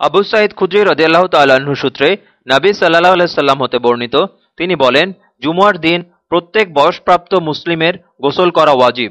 আবু সাইদ খুদ্রি রদিয়াল্লাহ তাল্লাহ্ন সূত্রে নাবী সাল্লাহ আলাইসাল্লাম হতে বর্ণিত, তিনি বলেন, জুমুয়ার দিন প্রত্যেক বয়সপ্রাপ্ত মুসলিমের গোসল করা ওয়াজিব।